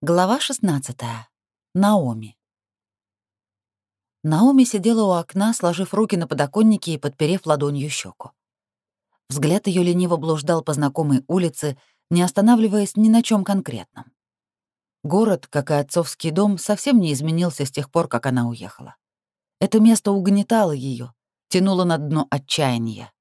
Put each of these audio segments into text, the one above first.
Глава 16. Наоми. Наоми сидела у окна, сложив руки на подоконнике и подперев ладонью щеку. Взгляд ее лениво блуждал по знакомой улице, не останавливаясь ни на чем конкретном. Город, как и отцовский дом, совсем не изменился с тех пор, как она уехала. Это место угнетало ее, тянуло на дно отчаяния.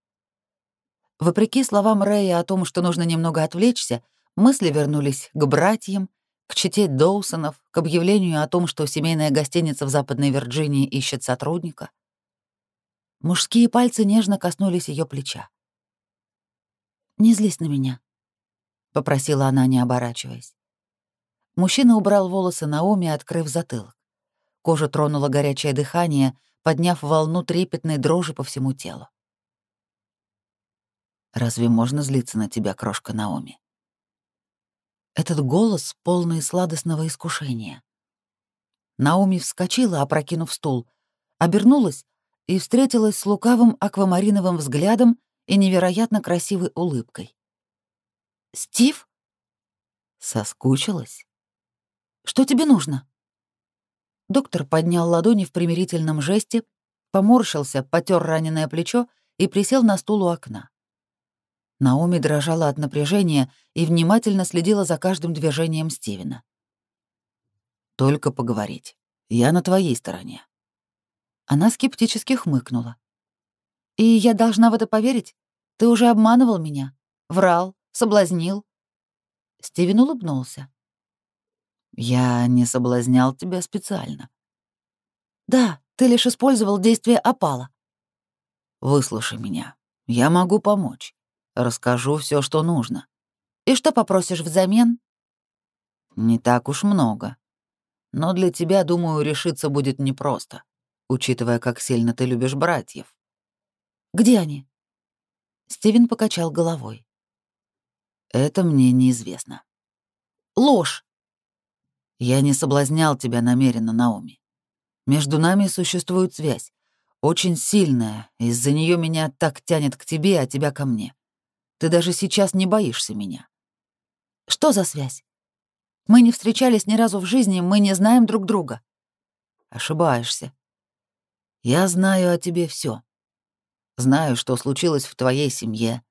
Вопреки словам Рэя о том, что нужно немного отвлечься, мысли вернулись к братьям, к чете Доусонов, к объявлению о том, что семейная гостиница в Западной Вирджинии ищет сотрудника. Мужские пальцы нежно коснулись ее плеча. «Не злись на меня», — попросила она, не оборачиваясь. Мужчина убрал волосы Наоми, открыв затылок. Кожа тронула горячее дыхание, подняв волну трепетной дрожи по всему телу. «Разве можно злиться на тебя, крошка Наоми?» Этот голос, полный сладостного искушения. Наоми вскочила, опрокинув стул, обернулась и встретилась с лукавым аквамариновым взглядом и невероятно красивой улыбкой. «Стив?» «Соскучилась?» «Что тебе нужно?» Доктор поднял ладони в примирительном жесте, поморщился, потер раненое плечо и присел на стул у окна. Наоми дрожала от напряжения и внимательно следила за каждым движением Стивена. «Только поговорить. Я на твоей стороне». Она скептически хмыкнула. «И я должна в это поверить? Ты уже обманывал меня, врал, соблазнил». Стивен улыбнулся. «Я не соблазнял тебя специально». «Да, ты лишь использовал действие опала». «Выслушай меня. Я могу помочь. Расскажу все, что нужно. И что попросишь взамен? Не так уж много. Но для тебя, думаю, решиться будет непросто, учитывая, как сильно ты любишь братьев. Где они? Стивен покачал головой. Это мне неизвестно. Ложь. Я не соблазнял тебя намеренно, Наоми. Между нами существует связь, очень сильная, из-за нее меня так тянет к тебе, а тебя ко мне. Ты даже сейчас не боишься меня. Что за связь? Мы не встречались ни разу в жизни, мы не знаем друг друга. Ошибаешься. Я знаю о тебе все. Знаю, что случилось в твоей семье.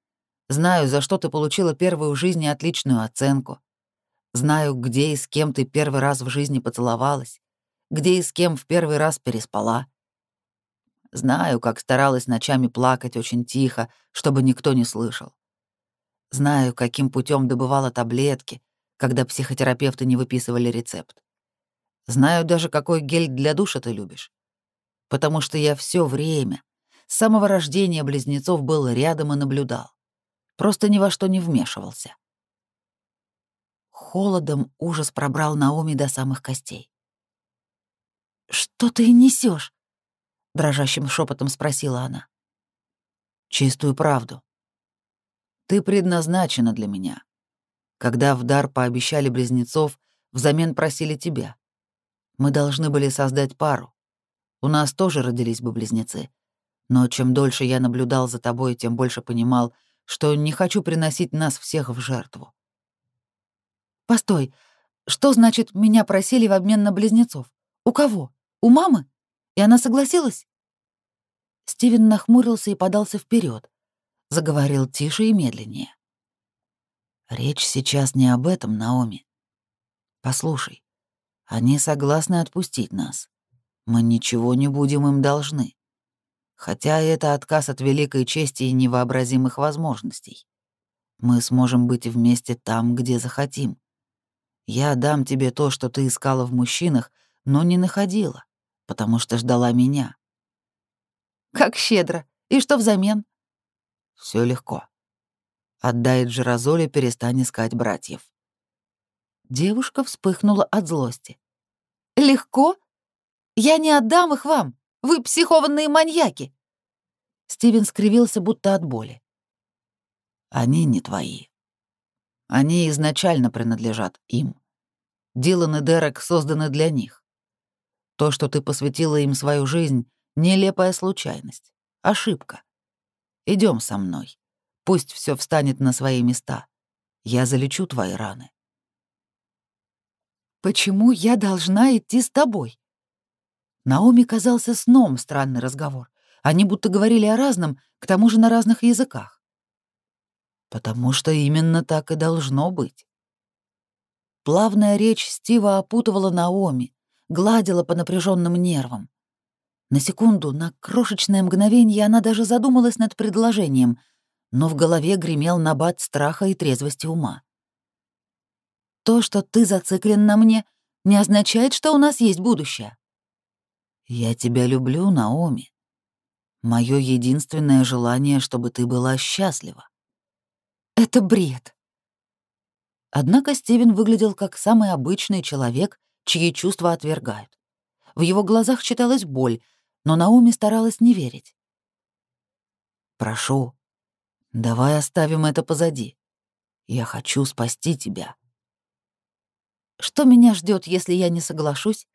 Знаю, за что ты получила первую в жизни отличную оценку. Знаю, где и с кем ты первый раз в жизни поцеловалась, где и с кем в первый раз переспала. Знаю, как старалась ночами плакать очень тихо, чтобы никто не слышал. Знаю, каким путем добывала таблетки, когда психотерапевты не выписывали рецепт. Знаю даже, какой гель для душа ты любишь. Потому что я все время, с самого рождения близнецов был рядом и наблюдал. Просто ни во что не вмешивался. Холодом ужас пробрал Наоми до самых костей. «Что ты несешь? дрожащим шепотом спросила она. «Чистую правду. Ты предназначена для меня. Когда в дар пообещали близнецов, взамен просили тебя. Мы должны были создать пару. У нас тоже родились бы близнецы. Но чем дольше я наблюдал за тобой, тем больше понимал, что не хочу приносить нас всех в жертву. Постой, что значит меня просили в обмен на близнецов? У кого? У мамы? И она согласилась? Стивен нахмурился и подался вперед, заговорил тише и медленнее. Речь сейчас не об этом, Наоми. Послушай, они согласны отпустить нас. Мы ничего не будем им должны. Хотя это отказ от великой чести и невообразимых возможностей. Мы сможем быть вместе там, где захотим. Я дам тебе то, что ты искала в мужчинах, но не находила, потому что ждала меня. Как щедро. И что взамен? Все легко. Отдай Джеразоле, перестань искать братьев. Девушка вспыхнула от злости. «Легко? Я не отдам их вам. Вы психованные маньяки!» Стивен скривился, будто от боли. «Они не твои. Они изначально принадлежат им. Дилан и Дерек созданы для них. То, что ты посвятила им свою жизнь, — нелепая случайность, ошибка. Идем со мной. Пусть все встанет на свои места. Я залечу твои раны. Почему я должна идти с тобой? Наоми казался сном странный разговор. Они будто говорили о разном, к тому же на разных языках. Потому что именно так и должно быть. Плавная речь Стива опутывала Наоми, гладила по напряженным нервам. На секунду, на крошечное мгновение она даже задумалась над предложением, но в голове гремел набат страха и трезвости ума. То, что ты зациклен на мне, не означает, что у нас есть будущее. Я тебя люблю, Наоми. Мое единственное желание, чтобы ты была счастлива. Это бред. Однако Стивен выглядел как самый обычный человек, чьи чувства отвергают. В его глазах читалась боль, но Наоми старалась не верить. «Прошу, давай оставим это позади. Я хочу спасти тебя». Что меня ждет, если я не соглашусь?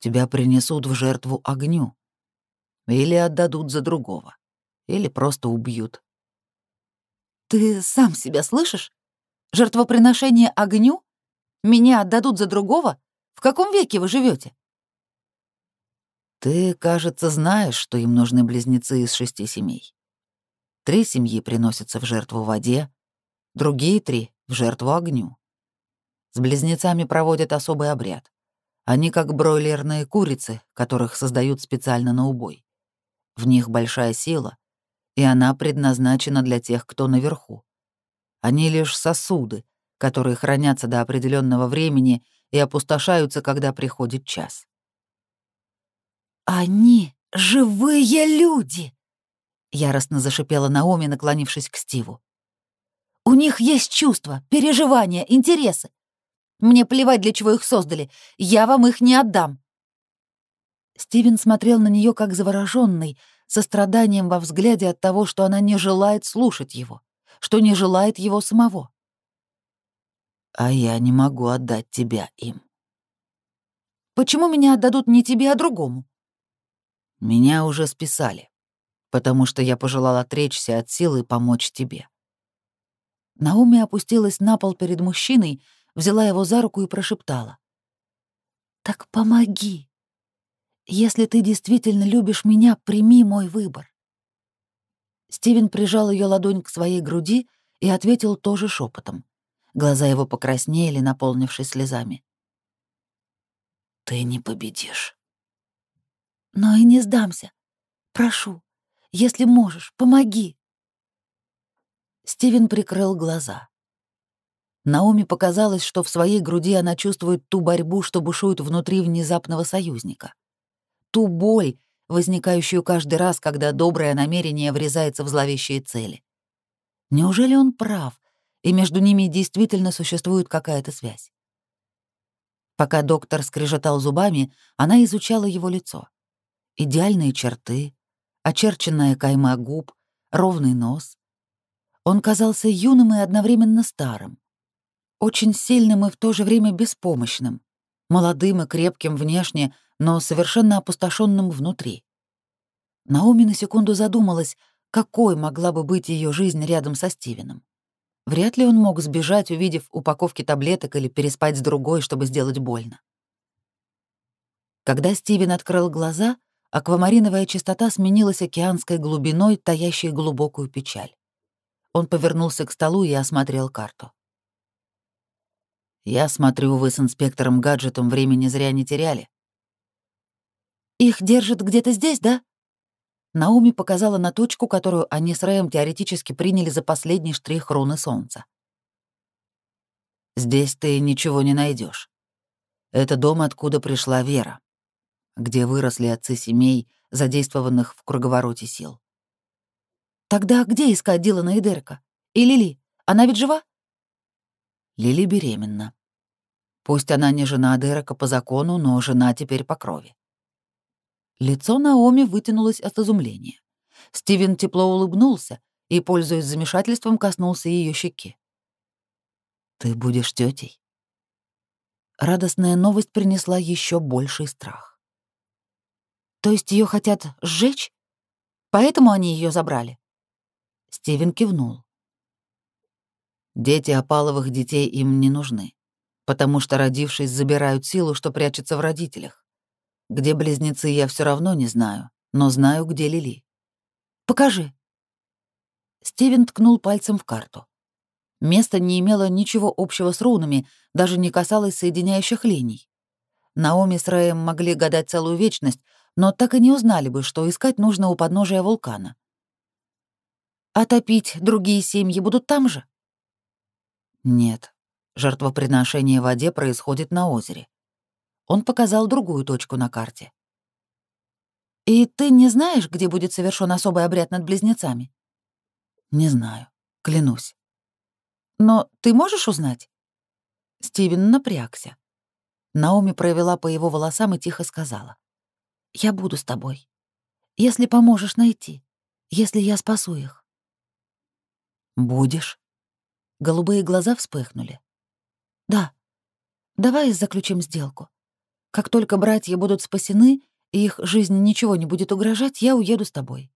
Тебя принесут в жертву огню. Или отдадут за другого. Или просто убьют. Ты сам себя слышишь? Жертвоприношение огню? Меня отдадут за другого? В каком веке вы живете? Ты, кажется, знаешь, что им нужны близнецы из шести семей. Три семьи приносятся в жертву воде, другие три — в жертву огню. С близнецами проводят особый обряд. Они как бройлерные курицы, которых создают специально на убой. В них большая сила, и она предназначена для тех, кто наверху. Они лишь сосуды, которые хранятся до определенного времени и опустошаются, когда приходит час. «Они живые люди!» — яростно зашипела Наоми, наклонившись к Стиву. «У них есть чувства, переживания, интересы. Мне плевать, для чего их создали. Я вам их не отдам». Стивен смотрел на нее как завороженный, со страданием во взгляде от того, что она не желает слушать его, что не желает его самого. «А я не могу отдать тебя им». «Почему меня отдадут не тебе, а другому?» «Меня уже списали, потому что я пожелал отречься от силы и помочь тебе». Науми опустилась на пол перед мужчиной, взяла его за руку и прошептала. «Так помоги. Если ты действительно любишь меня, прими мой выбор». Стивен прижал ее ладонь к своей груди и ответил тоже шепотом. Глаза его покраснели, наполнившись слезами. «Ты не победишь». «Но и не сдамся. Прошу, если можешь, помоги». Стивен прикрыл глаза. Наоми показалось, что в своей груди она чувствует ту борьбу, что бушует внутри внезапного союзника. Ту боль, возникающую каждый раз, когда доброе намерение врезается в зловещие цели. Неужели он прав, и между ними действительно существует какая-то связь? Пока доктор скрежетал зубами, она изучала его лицо. Идеальные черты, очерченная кайма губ, ровный нос. Он казался юным и одновременно старым очень сильным и в то же время беспомощным, молодым и крепким внешне, но совершенно опустошенным внутри. Наоми на секунду задумалась, какой могла бы быть ее жизнь рядом со Стивеном. Вряд ли он мог сбежать, увидев упаковки таблеток или переспать с другой, чтобы сделать больно. Когда Стивен открыл глаза, аквамариновая чистота сменилась океанской глубиной, таящей глубокую печаль. Он повернулся к столу и осмотрел карту. Я смотрю, вы с инспектором гаджетом времени зря не теряли. Их держат где-то здесь, да? Науми показала на точку, которую они с Рэем теоретически приняли за последний штрих руны солнца. Здесь ты ничего не найдешь. Это дом, откуда пришла Вера, где выросли отцы семей, задействованных в круговороте сил. Тогда где искать Дилана и Дерека? И Лили? Она ведь жива? Лили беременна. Пусть она не жена Дерека по закону, но жена теперь по крови. Лицо Наоми вытянулось от изумления. Стивен тепло улыбнулся и, пользуясь замешательством, коснулся ее щеки. «Ты будешь тетей. Радостная новость принесла еще больший страх. «То есть ее хотят сжечь? Поэтому они ее забрали?» Стивен кивнул. Дети опаловых детей им не нужны, Потому что, родившись, забирают силу, что прячется в родителях. Где близнецы, я все равно не знаю, но знаю, где Лили. Покажи. Стивен ткнул пальцем в карту. Место не имело ничего общего с рунами, даже не касалось соединяющих линий. Наоми с Рэем могли гадать целую вечность, но так и не узнали бы, что искать нужно у подножия вулкана. А топить другие семьи будут там же? Нет. Жертвоприношение в воде происходит на озере. Он показал другую точку на карте. «И ты не знаешь, где будет совершен особый обряд над близнецами?» «Не знаю. Клянусь». «Но ты можешь узнать?» Стивен напрягся. Наоми провела по его волосам и тихо сказала. «Я буду с тобой. Если поможешь найти. Если я спасу их». «Будешь?» Голубые глаза вспыхнули. «Да. Давай заключим сделку. Как только братья будут спасены, и их жизни ничего не будет угрожать, я уеду с тобой».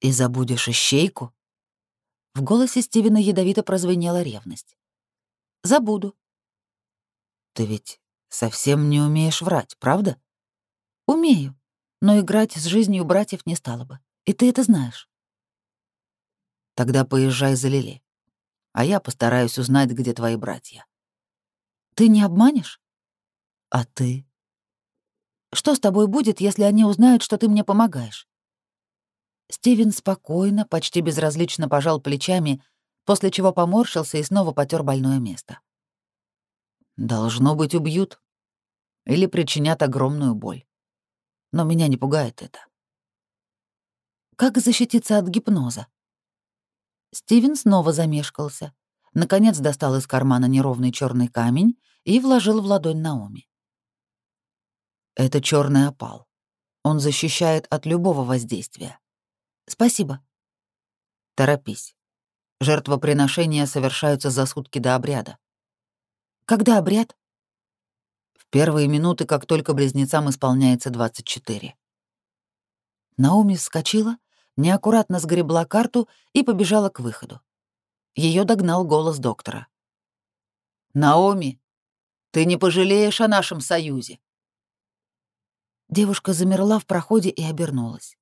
«И забудешь ищейку?» В голосе Стивена ядовито прозвенела ревность. «Забуду». «Ты ведь совсем не умеешь врать, правда?» «Умею, но играть с жизнью братьев не стало бы. И ты это знаешь». «Тогда поезжай за Лили, а я постараюсь узнать, где твои братья». «Ты не обманешь?» «А ты?» Что с тобой будет, если они узнают, что ты мне помогаешь?» Стивен спокойно, почти безразлично пожал плечами, после чего поморщился и снова потер больное место. «Должно быть, убьют. Или причинят огромную боль. Но меня не пугает это». «Как защититься от гипноза?» Стивен снова замешкался, наконец достал из кармана неровный черный камень и вложил в ладонь Наоми. Это черный опал. Он защищает от любого воздействия. Спасибо. Торопись. Жертвоприношения совершаются за сутки до обряда. Когда обряд? Первые минуты, как только близнецам исполняется 24. Наоми вскочила, неаккуратно сгребла карту и побежала к выходу. Ее догнал голос доктора. «Наоми, ты не пожалеешь о нашем союзе. Девушка замерла в проходе и обернулась.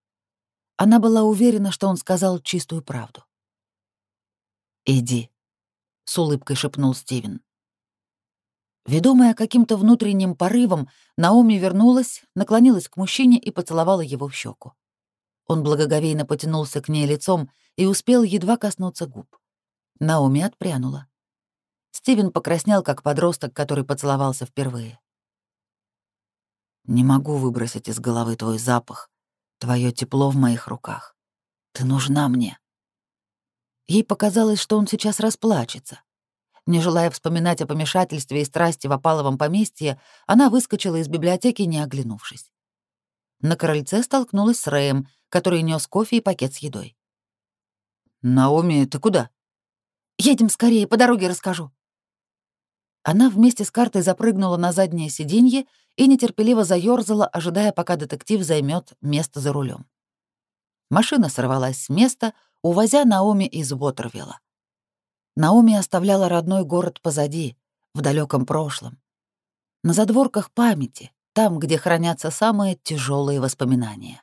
Она была уверена, что он сказал чистую правду. «Иди», — с улыбкой шепнул Стивен. Ведомая каким-то внутренним порывом, Наоми вернулась, наклонилась к мужчине и поцеловала его в щеку. Он благоговейно потянулся к ней лицом и успел едва коснуться губ. Наоми отпрянула. Стивен покраснел, как подросток, который поцеловался впервые. Не могу выбросить из головы твой запах, твое тепло в моих руках. Ты нужна мне. Ей показалось, что он сейчас расплачется. Не желая вспоминать о помешательстве и страсти в опаловом поместье, она выскочила из библиотеки, не оглянувшись. На крыльце столкнулась с Рэем, который нес кофе и пакет с едой. «Наоми, ты куда?» «Едем скорее, по дороге расскажу». Она вместе с картой запрыгнула на заднее сиденье и нетерпеливо заёрзала, ожидая, пока детектив займет место за рулем. Машина сорвалась с места, увозя Наоми из Уотервилла. Наоми оставляла родной город позади, в далеком прошлом. На задворках памяти, там, где хранятся самые тяжелые воспоминания.